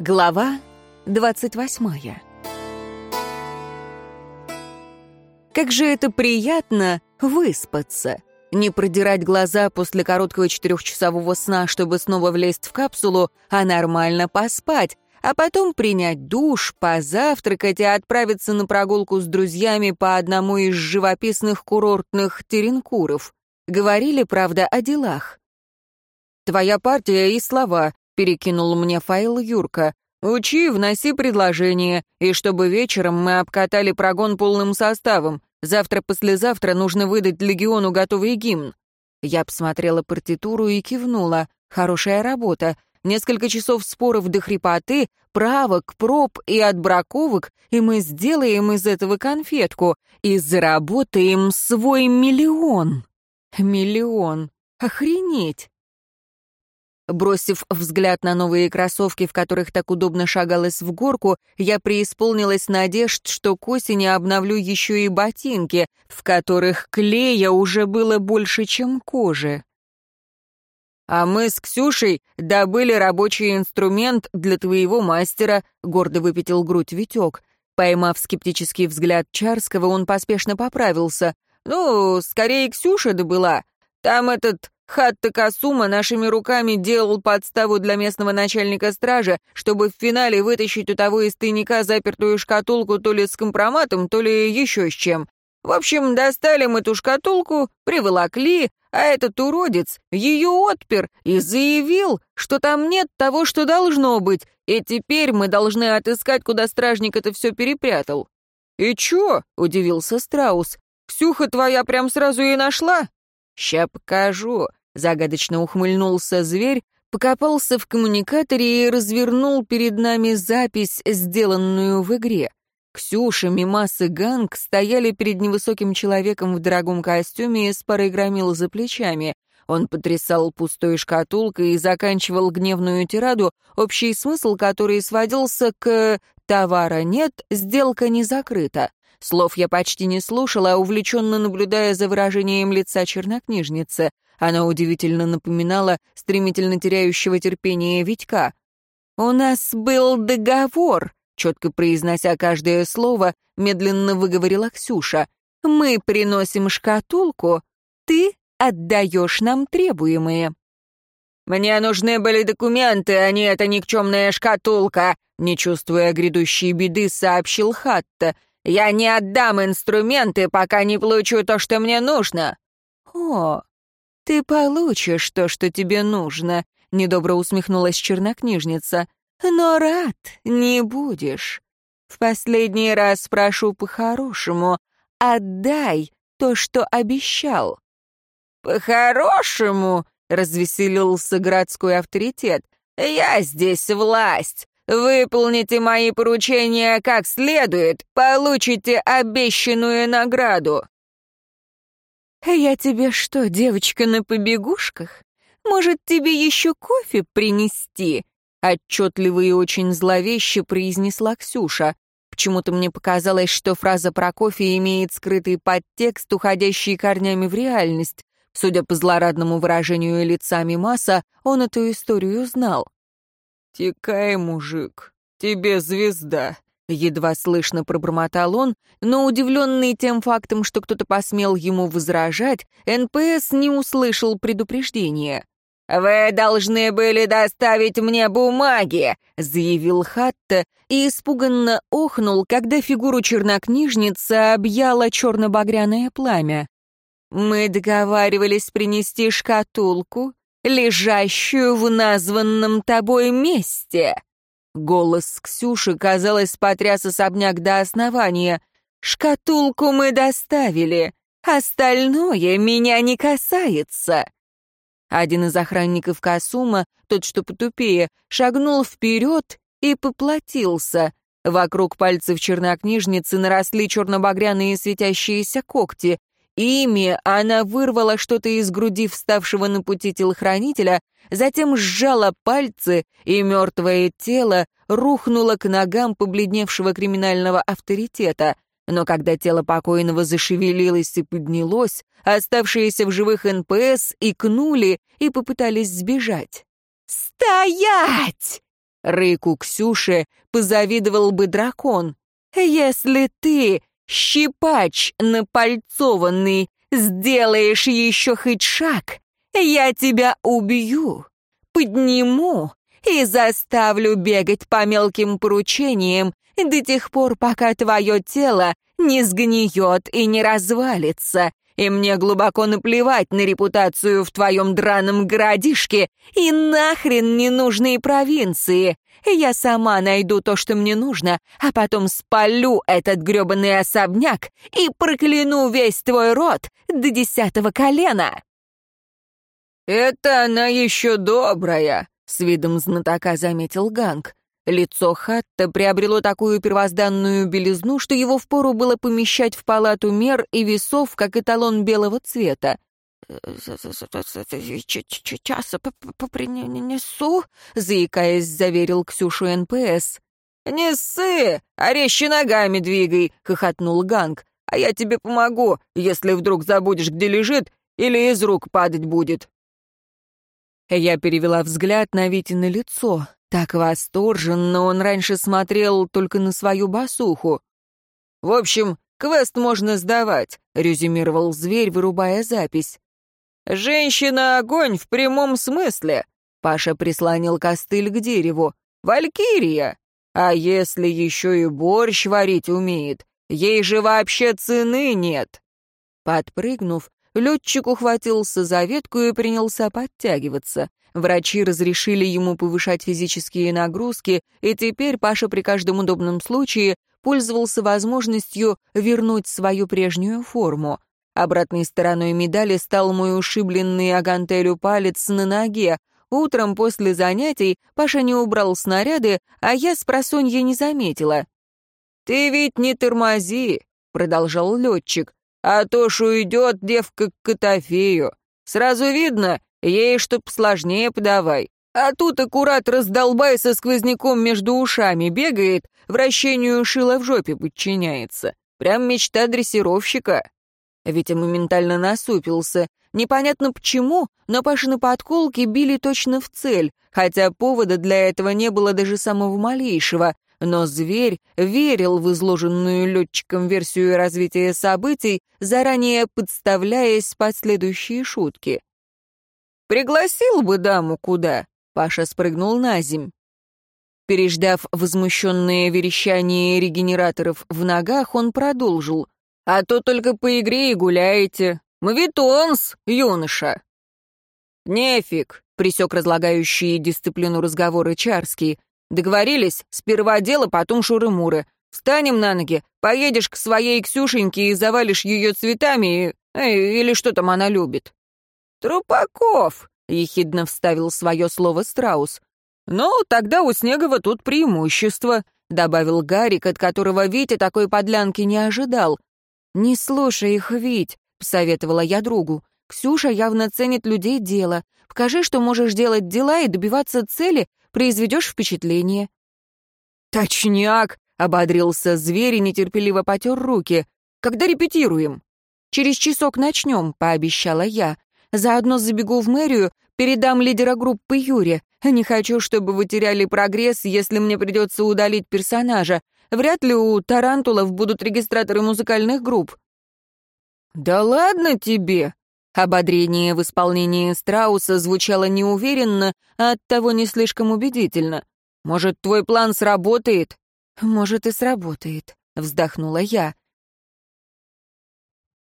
Глава 28 Как же это приятно выспаться. Не продирать глаза после короткого четырехчасового сна, чтобы снова влезть в капсулу, а нормально поспать, а потом принять душ, позавтракать и отправиться на прогулку с друзьями по одному из живописных курортных теренкуров. Говорили, правда, о делах. «Твоя партия и слова», перекинул мне файл Юрка. «Учи, вноси предложение, и чтобы вечером мы обкатали прогон полным составом. Завтра-послезавтра нужно выдать легиону готовый гимн». Я посмотрела партитуру и кивнула. «Хорошая работа. Несколько часов споров до хрипоты, правок, проб и отбраковок, и мы сделаем из этого конфетку и заработаем свой миллион». Миллион. Охренеть. Бросив взгляд на новые кроссовки, в которых так удобно шагалось в горку, я преисполнилась надежд, что к осени обновлю еще и ботинки, в которых клея уже было больше, чем кожи. «А мы с Ксюшей добыли рабочий инструмент для твоего мастера», — гордо выпятил грудь Витек. Поймав скептический взгляд Чарского, он поспешно поправился. «Ну, скорее Ксюша добыла. Там этот Хатта Касума нашими руками делал подставу для местного начальника стража, чтобы в финале вытащить у того из тайника запертую шкатулку то ли с компроматом, то ли еще с чем. В общем, достали мы ту шкатулку, приволокли, а этот уродец ее отпер и заявил, что там нет того, что должно быть, и теперь мы должны отыскать, куда стражник это все перепрятал. «И чё?» — удивился Страус. «Ксюха твоя прям сразу и нашла?» «Ща покажу», Загадочно ухмыльнулся зверь, покопался в коммуникаторе и развернул перед нами запись, сделанную в игре. Ксюша, Мимас и Ганг стояли перед невысоким человеком в дорогом костюме с парой громил за плечами. Он потрясал пустой шкатулкой и заканчивал гневную тираду, общий смысл которой сводился к «товара нет, сделка не закрыта». Слов я почти не слушала, увлеченно наблюдая за выражением лица чернокнижницы. Она удивительно напоминала стремительно теряющего терпение Витька. «У нас был договор», — четко произнося каждое слово, медленно выговорила Ксюша. «Мы приносим шкатулку, ты отдаешь нам требуемые». «Мне нужны были документы, а не эта никчемная шкатулка», не чувствуя грядущей беды, сообщил Хатта. «Я не отдам инструменты, пока не получу то, что мне нужно». «О, «Ты получишь то, что тебе нужно», — недобро усмехнулась чернокнижница. «Но рад не будешь. В последний раз прошу по-хорошему, отдай то, что обещал». «По-хорошему?» — развеселился городской авторитет. «Я здесь власть. Выполните мои поручения как следует, получите обещанную награду». «Я тебе что, девочка на побегушках? Может, тебе еще кофе принести?» Отчетливо и очень зловеще произнесла Ксюша. Почему-то мне показалось, что фраза про кофе имеет скрытый подтекст, уходящий корнями в реальность. Судя по злорадному выражению лица Мимаса, он эту историю знал. «Тикай, мужик, тебе звезда», Едва слышно пробормотал он, но удивленный тем фактом, что кто-то посмел ему возражать, НПС не услышал предупреждения. «Вы должны были доставить мне бумаги», — заявил Хатта и испуганно охнул, когда фигуру чернокнижницы объяло черно-багряное пламя. «Мы договаривались принести шкатулку, лежащую в названном тобой месте», Голос Ксюши, казалось, потряс особняк до основания. «Шкатулку мы доставили. Остальное меня не касается». Один из охранников Касума, тот, что потупее, шагнул вперед и поплатился. Вокруг пальцев чернокнижницы наросли черно-багряные светящиеся когти. Ими она вырвала что-то из груди вставшего на пути телохранителя, затем сжала пальцы, и мертвое тело рухнуло к ногам побледневшего криминального авторитета. Но когда тело покойного зашевелилось и поднялось, оставшиеся в живых НПС икнули и попытались сбежать. «Стоять!» Рыку Ксюши позавидовал бы дракон. «Если ты, щипач напальцованный, сделаешь еще хоть шаг, я тебя убью, подниму и заставлю бегать по мелким поручениям до тех пор, пока твое тело не сгниет и не развалится, и мне глубоко наплевать на репутацию в твоем драном городишке и нахрен ненужные провинции. Я сама найду то, что мне нужно, а потом спалю этот грёбаный особняк и прокляну весь твой род до десятого колена». «Это она еще добрая», — с видом знатока заметил Ганг. Лицо Хатта приобрело такую первозданную белизну, что его впору было помещать в палату мер и весов, как эталон белого цвета. «Щаса принесу», — заикаясь, заверил Ксюшу НПС. «Не ссы, резче ногами двигай», — хохотнул Ганг. «А я тебе помогу, если вдруг забудешь, где лежит, или из рук падать будет». Я перевела взгляд на Витино лицо. Так восторженно он раньше смотрел только на свою басуху. «В общем, квест можно сдавать», — резюмировал зверь, вырубая запись. «Женщина-огонь в прямом смысле», — Паша прислонил костыль к дереву. «Валькирия! А если еще и борщ варить умеет, ей же вообще цены нет!» Подпрыгнув, летчик ухватился за ветку и принялся подтягиваться. Врачи разрешили ему повышать физические нагрузки, и теперь Паша при каждом удобном случае пользовался возможностью вернуть свою прежнюю форму. Обратной стороной медали стал мой ушибленный агантелю палец на ноге. Утром после занятий Паша не убрал снаряды, а я с просонья не заметила. «Ты ведь не тормози», — продолжал летчик, «а то ж уйдет девка к Котофею. Сразу видно, Ей чтоб сложнее подавай. А тут аккурат раздолбай со сквозняком между ушами бегает, вращению шила в жопе подчиняется. Прям мечта дрессировщика. Витя моментально насупился. Непонятно почему, но Пашины подколки били точно в цель, хотя повода для этого не было даже самого малейшего. Но зверь верил в изложенную летчиком версию развития событий, заранее подставляясь под следующие шутки. «Пригласил бы даму куда?» Паша спрыгнул на земь. Переждав возмущенное верещание регенераторов в ногах, он продолжил. «А то только по игре и гуляете. Мавитонс, юноша!» «Нефиг», — присек разлагающие дисциплину разговоры Чарский. «Договорились? Сперва дело, потом шуры-муры. Встанем на ноги, поедешь к своей Ксюшеньке и завалишь ее цветами, и... э, или что там она любит». «Трупаков!» — ехидно вставил свое слово Страус. «Ну, тогда у Снегова тут преимущество», — добавил Гарик, от которого Витя такой подлянки не ожидал. «Не слушай их, Вить», — посоветовала я другу. «Ксюша явно ценит людей дело. Покажи, что можешь делать дела и добиваться цели, произведешь впечатление». «Точняк!» — ободрился зверь и нетерпеливо потер руки. «Когда репетируем?» «Через часок начнем», — пообещала я. Заодно забегу в мэрию, передам лидера группы Юре. Не хочу, чтобы вы теряли прогресс, если мне придется удалить персонажа. Вряд ли у тарантулов будут регистраторы музыкальных групп». «Да ладно тебе!» Ободрение в исполнении Страуса звучало неуверенно, а оттого не слишком убедительно. «Может, твой план сработает?» «Может, и сработает», — вздохнула я.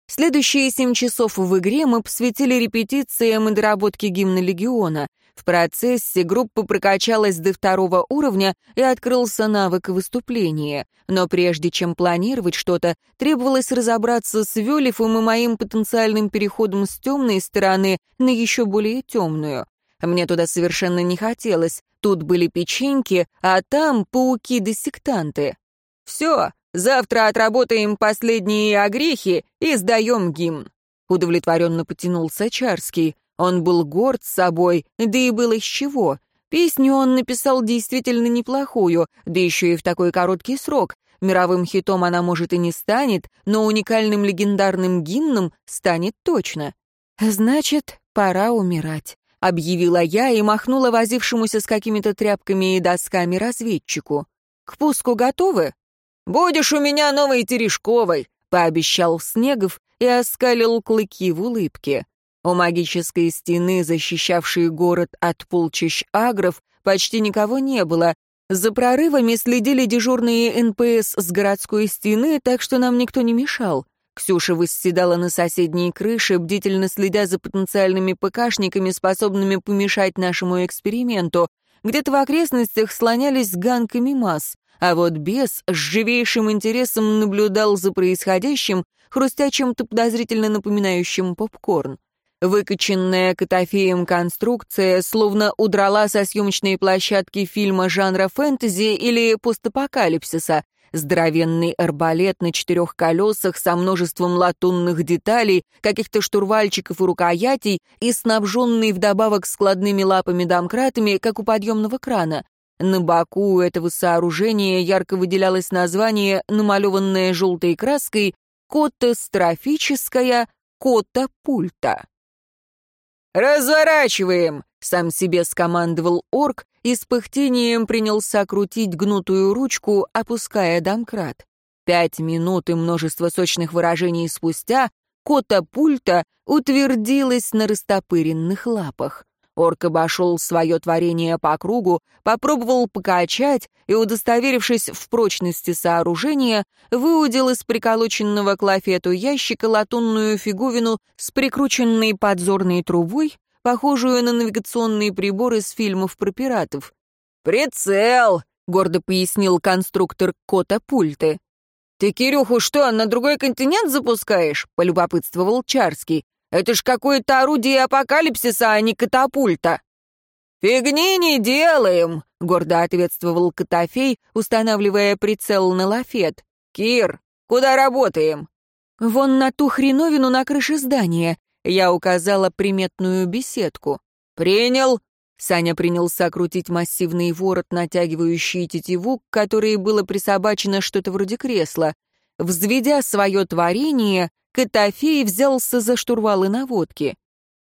Следующие семь часов в игре мы посвятили репетициям и доработке гимна Легиона. В процессе группа прокачалась до второго уровня и открылся навык выступления. Но прежде чем планировать что-то, требовалось разобраться с Велифом и моим потенциальным переходом с темной стороны на еще более темную. Мне туда совершенно не хотелось. Тут были печеньки, а там пауки-десектанты. «Все, Завтра отработаем последние огрехи и сдаем гимн». Удовлетворенно потянулся Чарский. Он был горд собой, да и было с чего. Песню он написал действительно неплохую, да еще и в такой короткий срок. Мировым хитом она, может, и не станет, но уникальным легендарным гимном станет точно. Значит, пора умирать. объявила я и махнула возившемуся с какими-то тряпками и досками разведчику. «К пуску готовы?» «Будешь у меня новой Терешковой», — пообещал Снегов и оскалил клыки в улыбке. У магической стены, защищавшей город от полчищ агров, почти никого не было. За прорывами следили дежурные НПС с городской стены, так что нам никто не мешал. Ксюша восседала на соседней крыше, бдительно следя за потенциальными ПКшниками, способными помешать нашему эксперименту. Где-то в окрестностях слонялись ганками масс, а вот бес с живейшим интересом наблюдал за происходящим, хрустя чем-то подозрительно напоминающим попкорн. Выкоченная Котофеем конструкция словно удрала со съемочной площадки фильма жанра фэнтези или постапокалипсиса. Здоровенный арбалет на четырех колесах со множеством латунных деталей, каких-то штурвальчиков и рукоятей и снабженный вдобавок складными лапами-домкратами, как у подъемного крана. На боку этого сооружения ярко выделялось название, намалеванное желтой краской, «Котострофическая котопульта». «Разворачиваем!» — сам себе скомандовал орк и с пыхтением принялся крутить гнутую ручку, опуская домкрат. Пять минут и множество сочных выражений спустя кота пульта утвердилась на растопыренных лапах. Орк обошел свое творение по кругу, попробовал покачать и, удостоверившись в прочности сооружения, выудил из приколоченного к лафету ящика латунную фиговину с прикрученной подзорной трубой, похожую на навигационные приборы из фильмов про пиратов. «Прицел!» — гордо пояснил конструктор кота пульты. «Ты Кирюху что, на другой континент запускаешь?» — полюбопытствовал Чарский. Это ж какое-то орудие апокалипсиса, а не катапульта». «Фигни не делаем», — гордо ответствовал Котофей, устанавливая прицел на лафет. «Кир, куда работаем?» «Вон на ту хреновину на крыше здания», — я указала приметную беседку. «Принял». Саня принялся крутить массивный ворот, натягивающий тетиву, к которой было присобачено что-то вроде кресла. Взведя свое творение, Котофей взялся за штурвалы наводки.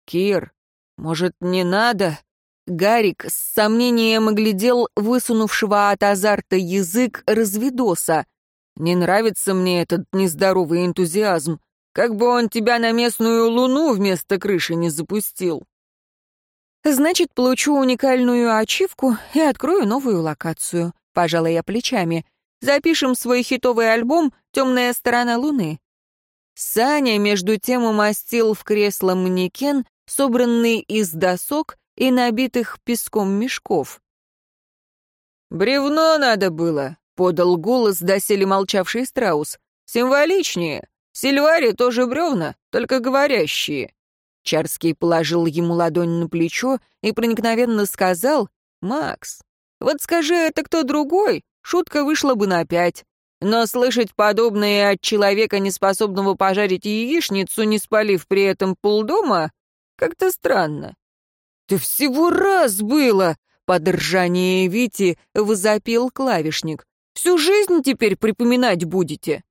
«Кир, может, не надо?» Гарик с сомнением оглядел высунувшего от азарта язык разведоса. «Не нравится мне этот нездоровый энтузиазм. Как бы он тебя на местную луну вместо крыши не запустил». «Значит, получу уникальную ачивку и открою новую локацию», — пожала я плечами. «Запишем свой хитовый альбом «Темная сторона Луны». Саня, между тем, умастил в кресло манекен, собранный из досок и набитых песком мешков. «Бревно надо было», — подал голос доселе молчавший страус. «Символичнее. Сильвари тоже бревна, только говорящие». Чарский положил ему ладонь на плечо и проникновенно сказал, «Макс, вот скажи это кто другой, шутка вышла бы на пять. Но слышать подобное от человека, неспособного пожарить яичницу, не спалив при этом полдома, как-то странно. «Ты всего раз было!» — под ржание Вити возопил клавишник. «Всю жизнь теперь припоминать будете?»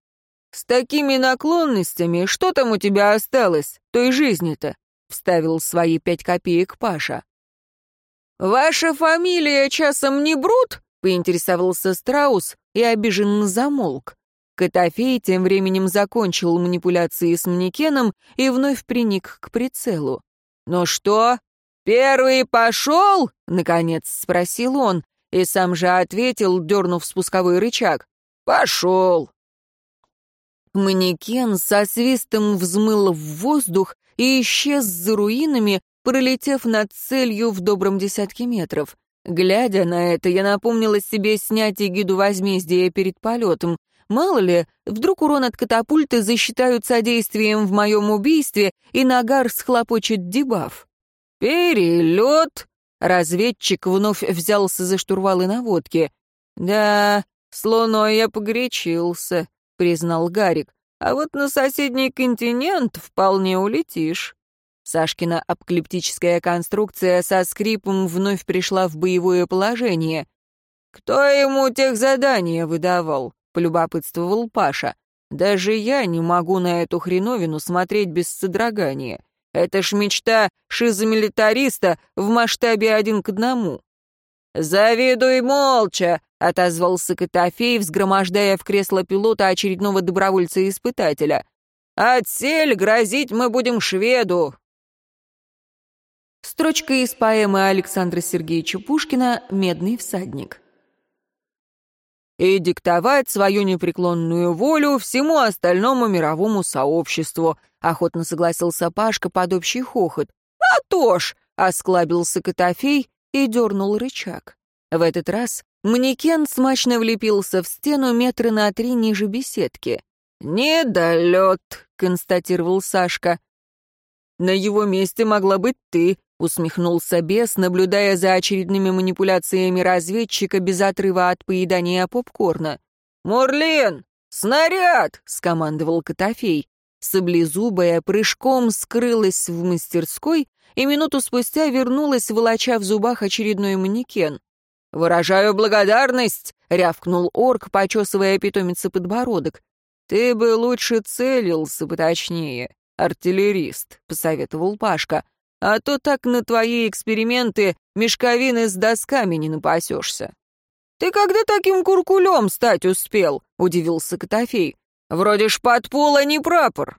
«С такими наклонностями что там у тебя осталось, той жизни-то?» — вставил свои пять копеек Паша. «Ваша фамилия часом не Брут?» — поинтересовался Страус, и обиженно замолк. Котофей тем временем закончил манипуляции с манекеном и вновь приник к прицелу. «Ну что, первый пошел?» — наконец спросил он, и сам же ответил, дернув спусковой рычаг. «Пошел!» Манекен со свистом взмыл в воздух и исчез за руинами, пролетев над целью в добром десятке метров. Глядя на это, я напомнила себе снять эгиду возмездия перед полетом. Мало ли, вдруг урон от катапульты засчитают содействием в моем убийстве, и нагар схлопочет дебаф. «Перелет!» — разведчик вновь взялся за штурвалы наводки. «Да, с луной я погорячился», — признал Гарик. «А вот на соседний континент вполне улетишь». Сашкина апоклиптическая конструкция со скрипом вновь пришла в боевое положение. «Кто ему тех задания выдавал?» — полюбопытствовал Паша. «Даже я не могу на эту хреновину смотреть без содрогания. Это ж мечта шизомилитариста в масштабе один к одному. «Завидуй молча!» — отозвался Котофей, взгромождая в кресло пилота очередного добровольца-испытателя. «Отсель грозить мы будем шведу!» Строчка из поэмы Александра Сергеевича Пушкина «Медный всадник» и диктовать свою непреклонную волю всему остальному мировому сообществу», — охотно согласился Пашка под общий хохот. «А то ж!» — осклабился Котофей и дернул рычаг. В этот раз манекен смачно влепился в стену метра на три ниже беседки. «Недолет», — констатировал Сашка. «На его месте могла быть ты», — усмехнулся бес, наблюдая за очередными манипуляциями разведчика без отрыва от поедания попкорна. «Мурлин! Снаряд!» — скомандовал Котофей. Саблезубая прыжком скрылась в мастерской и минуту спустя вернулась, волоча в зубах очередной манекен. «Выражаю благодарность!» — рявкнул орк, почесывая питомица подбородок. «Ты бы лучше целился, поточнее, артиллерист», — посоветовал Пашка а то так на твои эксперименты мешковины с досками не напасешься». «Ты когда таким куркулем стать успел?» — удивился Котофей. «Вроде ж под пола не прапор».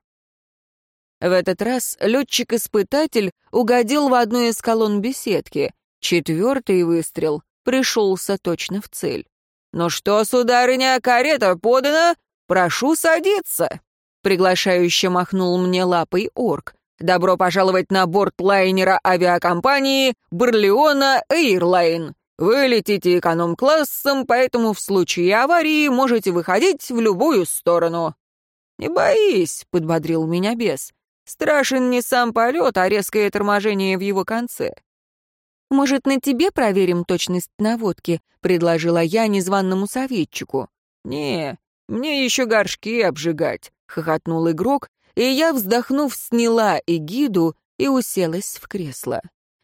В этот раз летчик-испытатель угодил в одну из колонн беседки. Четвертый выстрел пришелся точно в цель. «Ну что, сударыня, карета подана? Прошу садиться!» Приглашающе махнул мне лапой орк. Добро пожаловать на борт лайнера авиакомпании «Барлеона Эйрлайн». Вы летите эконом-классом, поэтому в случае аварии можете выходить в любую сторону». «Не боись», — подбодрил меня бес. «Страшен не сам полет, а резкое торможение в его конце». «Может, на тебе проверим точность наводки?» — предложила я незваному советчику. «Не, мне еще горшки обжигать», — хохотнул игрок и я, вздохнув, сняла эгиду и уселась в кресло.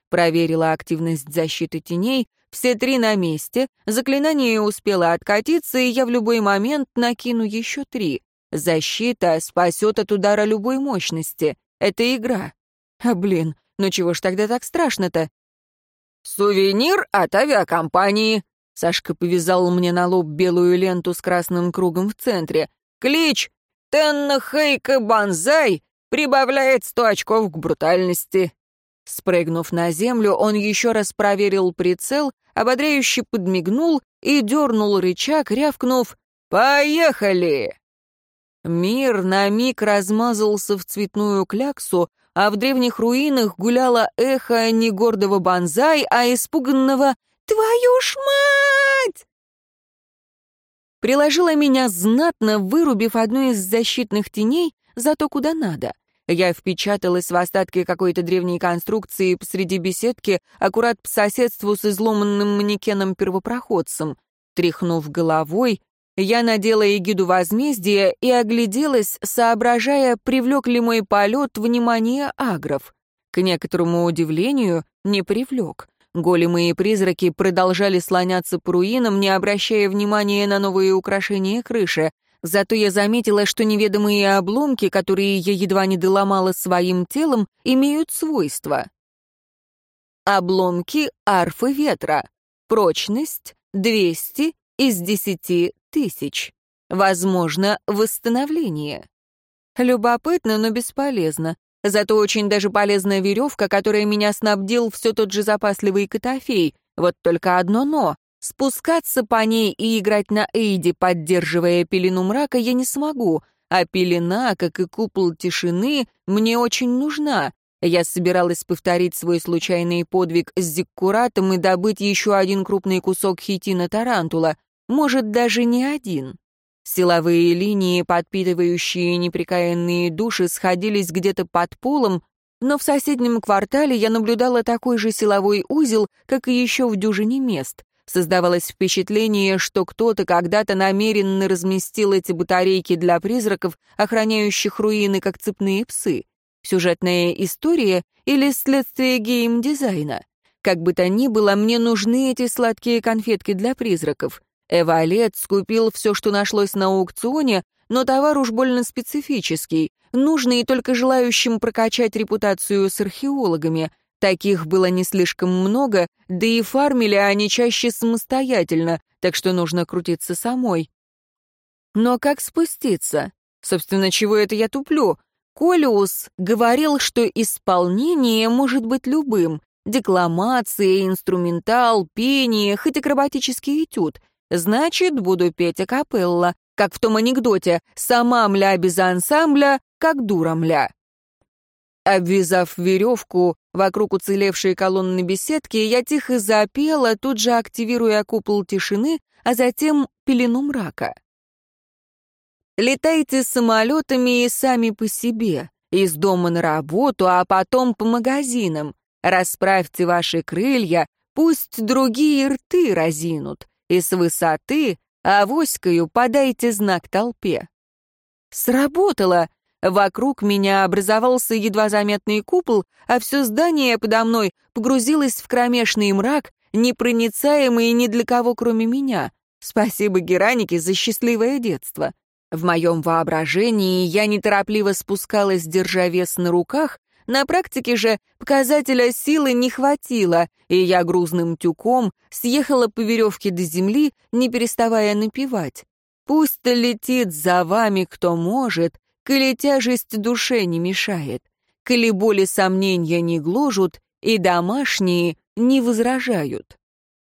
Проверила активность защиты теней, все три на месте, заклинание успело откатиться, и я в любой момент накину еще три. Защита спасет от удара любой мощности. Это игра. А блин, ну чего ж тогда так страшно-то? «Сувенир от авиакомпании», Сашка повязал мне на лоб белую ленту с красным кругом в центре. «Клич Тенна Хейка Банзай прибавляет сто очков к брутальности». Спрыгнув на землю, он еще раз проверил прицел, ободряюще подмигнул и дернул рычаг, рявкнув «Поехали!». Мир на миг размазался в цветную кляксу, а в древних руинах гуляло эхо не гордого банзай, а испуганного «Твою ж мать!». Приложила меня знатно, вырубив одну из защитных теней, зато куда надо. Я впечаталась в остатки какой-то древней конструкции посреди беседки, аккурат по соседству с изломанным манекеном-первопроходцем. Тряхнув головой, я надела эгиду возмездия и огляделась, соображая, привлек ли мой полет внимание агров. К некоторому удивлению, не привлек. Големы и призраки продолжали слоняться по руинам, не обращая внимания на новые украшения крыши. Зато я заметила, что неведомые обломки, которые я едва не доломала своим телом, имеют свойства. Обломки арфы ветра. Прочность 200 из 10 тысяч. Возможно, восстановление. Любопытно, но бесполезно. Зато очень даже полезная веревка, которая меня снабдил все тот же запасливый Котофей. Вот только одно «но». Спускаться по ней и играть на Эйде, поддерживая пелену мрака, я не смогу, а пелена, как и купол тишины, мне очень нужна. Я собиралась повторить свой случайный подвиг с зиккуратом и добыть еще один крупный кусок хитина тарантула, может, даже не один. Силовые линии, подпитывающие неприкаянные души, сходились где-то под полом, но в соседнем квартале я наблюдала такой же силовой узел, как и еще в дюжине мест. Создавалось впечатление, что кто-то когда-то намеренно разместил эти батарейки для призраков, охраняющих руины, как цепные псы. Сюжетная история или следствие гейм-дизайна? Как бы то ни было, мне нужны эти сладкие конфетки для призраков. Эвалет скупил все, что нашлось на аукционе, но товар уж больно специфический, нужный только желающим прокачать репутацию с археологами. Таких было не слишком много, да и фармили они чаще самостоятельно, так что нужно крутиться самой. Но как спуститься? Собственно, чего это я туплю? Колиус говорил, что исполнение может быть любым. Декламация, инструментал, пение, хоть акробатический этюд. Значит, буду петь акапелла, как в том анекдоте «сама мля без ансамбля, как дура мля». Обвязав веревку вокруг уцелевшей колонны беседки, я тихо запела, тут же активируя купол тишины, а затем пелену мрака. Летайте самолетами и сами по себе, из дома на работу, а потом по магазинам. Расправьте ваши крылья, пусть другие рты разинут, и с высоты авоською подайте знак толпе. Сработало. Вокруг меня образовался едва заметный купол, а все здание подо мной погрузилось в кромешный мрак, непроницаемый ни для кого, кроме меня. Спасибо Геранике за счастливое детство. В моем воображении я неторопливо спускалась, держа вес на руках, на практике же показателя силы не хватило, и я грузным тюком съехала по веревке до земли, не переставая напевать. «Пусть летит за вами, кто может, коли тяжесть душе не мешает, коли боли сомнения не гложут, и домашние не возражают».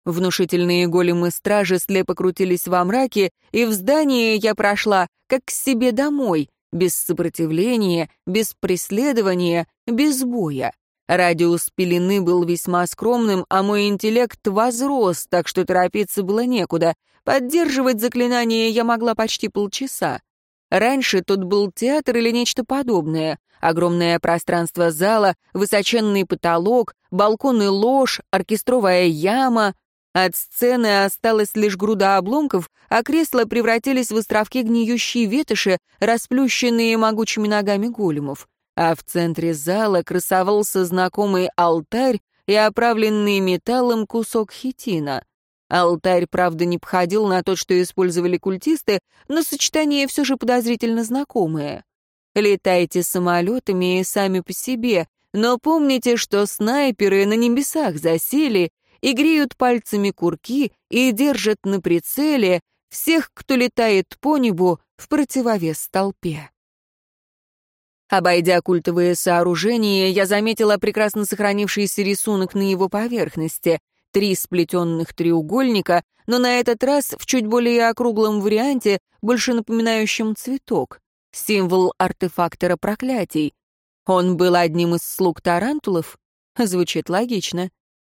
Внушительные големы стражи слепо крутились во мраке, и в здание я прошла, как к себе домой, без сопротивления, без преследования, без боя. Радиус пелены был весьма скромным, а мой интеллект возрос, так что торопиться было некуда. Поддерживать заклинание я могла почти полчаса. Раньше тут был театр или нечто подобное. Огромное пространство зала, высоченный потолок, балконы ложь, оркестровая яма, от сцены осталась лишь груда обломков, а кресла превратились в островки гниющей ветоши, расплющенные могучими ногами големов. А в центре зала красовался знакомый алтарь и оправленный металлом кусок хитина. Алтарь, правда, не походил на тот, что использовали культисты, но сочетание все же подозрительно знакомое. Летайте самолетами и сами по себе, но помните, что снайперы на небесах засели и греют пальцами курки и держат на прицеле всех, кто летает по небу в противовес толпе. Обойдя культовые сооружения, я заметила прекрасно сохранившийся рисунок на его поверхности. Три сплетенных треугольника, но на этот раз в чуть более округлом варианте, больше напоминающем цветок. Символ артефактора проклятий. Он был одним из слуг тарантулов? Звучит логично.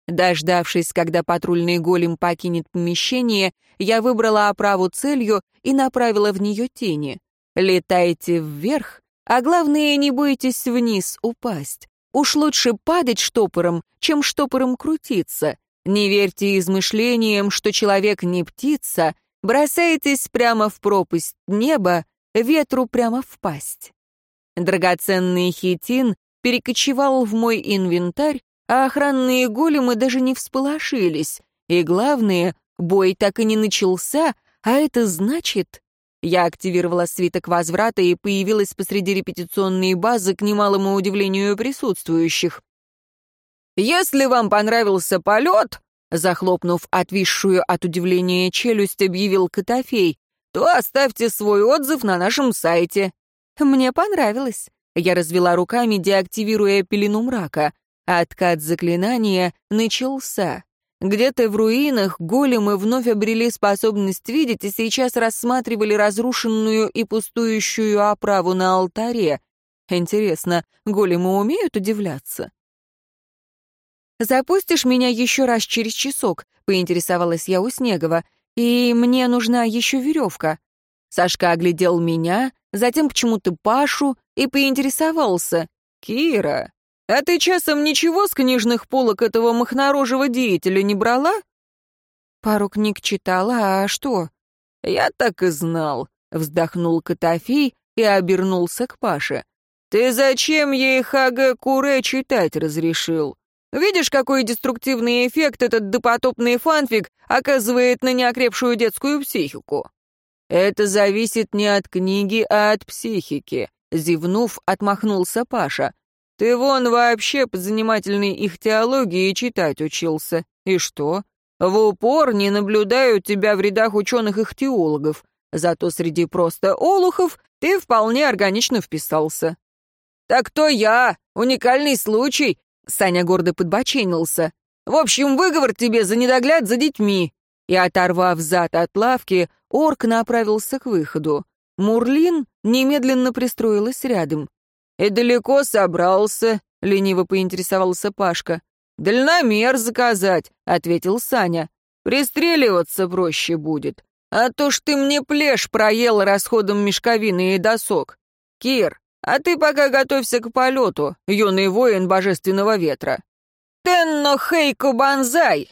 Дождавшись, когда патрульный голем покинет помещение, я выбрала оправу целью и направила в нее тени. Летайте вверх, а главное, не бойтесь вниз упасть. Уж лучше падать штопором, чем штопором крутиться. Не верьте измышлениям, что человек не птица, бросайтесь прямо в пропасть неба, ветру прямо в пасть. Драгоценный хитин перекочевал в мой инвентарь, а охранные големы даже не всполошились. И главное, бой так и не начался, а это значит... Я активировала свиток возврата и появилась посреди репетиционной базы к немалому удивлению присутствующих. «Если вам понравился полет», захлопнув отвисшую от удивления челюсть, объявил Котофей, то оставьте свой отзыв на нашем сайте. Мне понравилось. Я развела руками, деактивируя пелену мрака. Откат заклинания начался. Где-то в руинах големы вновь обрели способность видеть и сейчас рассматривали разрушенную и пустующую оправу на алтаре. Интересно, големы умеют удивляться? «Запустишь меня еще раз через часок?» — поинтересовалась я у Снегова. «И мне нужна еще веревка». Сашка оглядел меня, затем к чему-то Пашу и поинтересовался. «Кира, а ты часом ничего с книжных полок этого махнорожего деятеля не брала? Пару книг читала, а что? Я так и знал, вздохнул Котофей и обернулся к Паше. Ты зачем ей Хаге Куре читать разрешил? Видишь, какой деструктивный эффект этот допотопный фанфик оказывает на неокрепшую детскую психику? Это зависит не от книги, а от психики», — зевнув, отмахнулся Паша. «Ты вон вообще по занимательной их теологии читать учился. И что? В упор не наблюдаю тебя в рядах ученых-ихтиологов, зато среди просто олухов ты вполне органично вписался». «Так то я! Уникальный случай!» Саня гордо подбоченился. «В общем, выговор тебе за недогляд за детьми!» И, оторвав зад от лавки, орк направился к выходу. Мурлин немедленно пристроилась рядом. «И далеко собрался?» — лениво поинтересовался Пашка. «Дальномер заказать», — ответил Саня. «Пристреливаться проще будет. А то ж ты мне плешь проел расходом мешковины и досок. Кир, а ты пока готовься к полету, юный воин божественного ветра. Тенно Хейко Банзай!